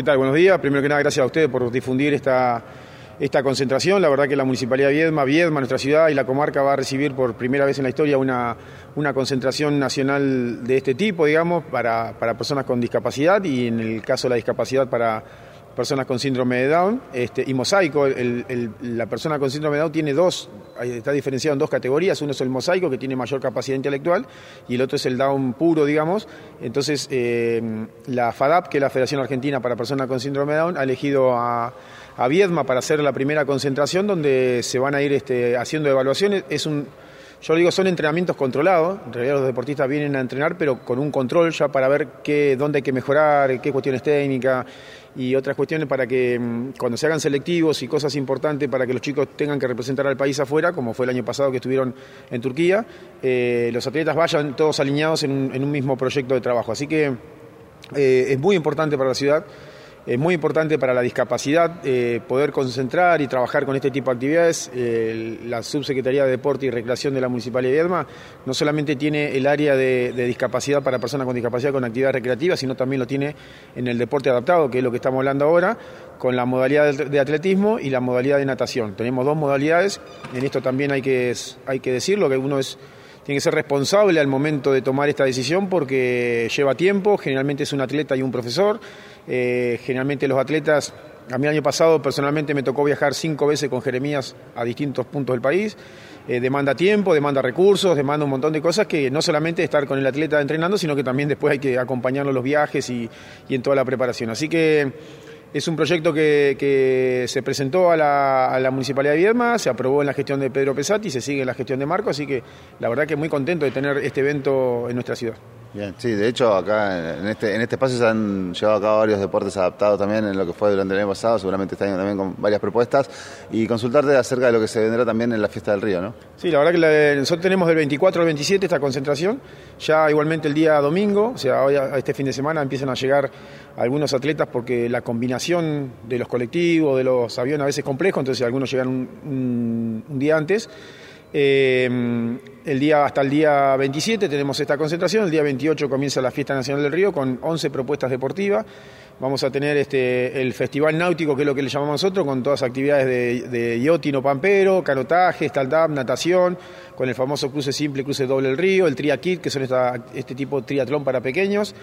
¿Qué tal? Buenos días. Primero que nada, gracias a ustedes por difundir esta, esta concentración. La verdad que la Municipalidad de Viedma, Viedma, nuestra ciudad y la comarca va a recibir por primera vez en la historia una, una concentración nacional de este tipo, digamos, para, para personas con discapacidad y en el caso de la discapacidad para personas con síndrome de Down este, y mosaico. la persona con síndrome de Down tiene dos, está diferenciado en dos categorías. Uno es el mosaico, que tiene mayor capacidad intelectual, y el otro es el Down puro, digamos. Entonces, eh, la FADAP, que es la Federación Argentina para Personas con Síndrome de Down, ha elegido a, a Viedma para hacer la primera concentración donde se van a ir este, haciendo evaluaciones. Es un yo digo, son entrenamientos controlados. En realidad los deportistas vienen a entrenar, pero con un control ya para ver qué, dónde hay que mejorar, qué cuestiones técnicas y otras cuestiones para que mm, cuando se hagan selectivos y cosas importantes para que los chicos tengan que representar al país afuera, como fue el año pasado que estuvieron en Turquía, eh, los atletas vayan todos alineados en un, mismo proyecto de trabajo. Así que eh, es muy importante para la ciudad. Es muy importante para la discapacidad eh, poder concentrar y trabajar con este tipo de actividades. la Subsecretaría de Deporte y Recreación de la Municipalidad de Viedma no solamente tiene el área de, discapacidad para personas con discapacidad con actividades recreativas, sino también lo tiene en el deporte adaptado, que es lo que estamos hablando ahora, con la modalidad de atletismo y la modalidad de natación. Tenemos dos modalidades, en esto también hay que, hay que decirlo, que uno es tiene que ser responsable al momento de tomar esta decisión porque lleva tiempo, generalmente es un atleta y un profesor, eh, generalmente los atletas, a mí el año pasado personalmente me tocó viajar cinco veces con Jeremías a distintos puntos del país, eh, demanda tiempo, demanda recursos, demanda un montón de cosas que no solamente estar con el atleta entrenando, sino que también después hay que acompañarlo en los viajes y, y en toda la preparación. Así que es un proyecto que, se presentó a la, Municipalidad de Viedma, se aprobó en la gestión de Pedro Pesati, se sigue en la gestión de Marco, así que la verdad que muy contento de tener este evento en nuestra ciudad. Bien, sí, de hecho acá en este, en este espacio se han llevado a cabo varios deportes adaptados también en lo que fue durante el año pasado, seguramente este año también con varias propuestas, y consultarte acerca de lo que se vendrá también en la fiesta del río, ¿no? Sí, la verdad que nosotros tenemos del 24 al 27 esta concentración, ya igualmente el día domingo, o sea, hoy a este fin de semana empiezan a llegar algunos atletas porque la combinación de los colectivos, de los aviones a veces es complejo, entonces algunos llegan un día antes. Eh, el día, hasta el día 27 tenemos esta concentración, el día 28 comienza la Fiesta Nacional del Río con 11 propuestas deportivas. Vamos a tener este, el Festival Náutico, que es lo que le llamamos nosotros, con todas las actividades de, de yotino pampero, canotaje, stand-up, natación, con el famoso cruce simple, cruce doble el río, el triakit, que son este tipo de triatlón para pequeños,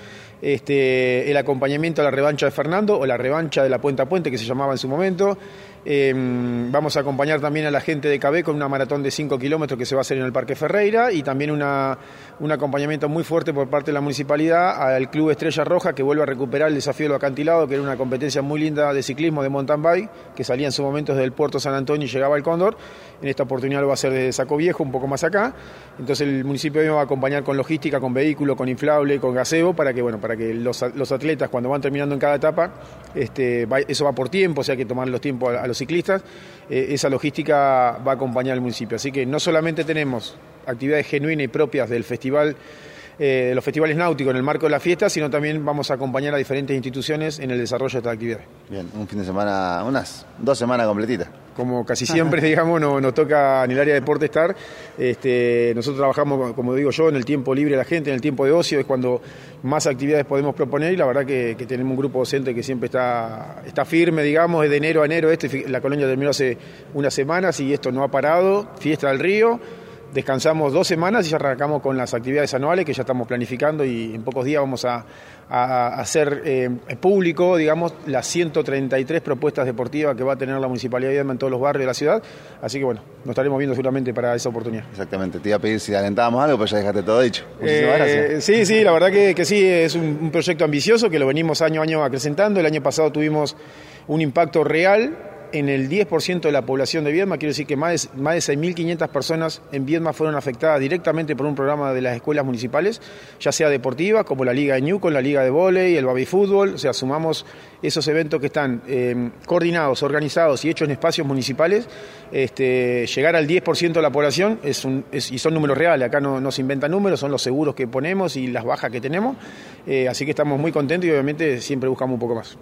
este, el acompañamiento a la revancha de Fernando o la revancha de la Puente a Puente, que se llamaba en su momento. Em, vamos a acompañar también a la gente de Cabé con una maratón de 5 kilómetros que se va a hacer en el Parque Ferreira y también una, un acompañamiento muy fuerte por parte de la municipalidad al Club Estrella Roja que vuelve a recuperar el desafío del acantilado, que era una competencia muy linda de ciclismo de mountain bike que salía en su momento desde el puerto San Antonio y llegaba al Cóndor. En esta oportunidad lo va a hacer desde Saco Viejo, un poco más acá. Entonces el municipio va a acompañar con logística, con vehículo, con inflable, con gaseo, para que, bueno, para que los, atletas cuando van terminando en cada etapa, este, eso va por tiempo, o sea hay que tomar los tiempos a, los ciclistas, eh, esa logística va a acompañar al municipio. Así que no solamente tenemos actividades genuinas y propias del festival eh, los festivales náuticos en el marco de la fiesta, sino también vamos a acompañar a diferentes instituciones en el desarrollo de estas actividades. Bien, un fin de semana, unas dos semanas completitas. Como casi siempre, digamos, nos, toca en el área de deporte estar. Este, nosotros trabajamos, como digo yo, en el tiempo libre de la gente, en el tiempo de ocio, es cuando más actividades podemos proponer y la verdad que, tenemos un grupo docente que siempre está, está firme, digamos, de enero a enero. Este, la colonia terminó hace unas semanas y esto no ha parado. Fiesta del Río descansamos dos semanas y ya arrancamos con las actividades anuales que ya estamos planificando y en pocos días vamos a, hacer eh, público, digamos, las 133 propuestas deportivas que va a tener la Municipalidad de Viedma en todos los barrios de la ciudad. Así que bueno, nos estaremos viendo seguramente para esa oportunidad. Exactamente, te iba a pedir si alentábamos algo, pero ya dejaste todo dicho. Muchísimas eh, gracias. Sí, sí, la verdad que, sí, es un, un proyecto ambicioso que lo venimos año a año acrecentando. El año pasado tuvimos un impacto real en el 10% de la población de Viedma, quiero decir que más de, más de 6.500 personas en Viedma fueron afectadas directamente por un programa de las escuelas municipales, ya sea deportiva, como la Liga de Ñuco, la Liga de Voley, el Baby Fútbol, o sea, sumamos esos eventos que están eh, coordinados, organizados y hechos en espacios municipales, este, llegar al 10% de la población es y son números reales, acá no, se inventan números, son los seguros que ponemos y las bajas que tenemos, eh, así que estamos muy contentos y obviamente siempre buscamos un poco más.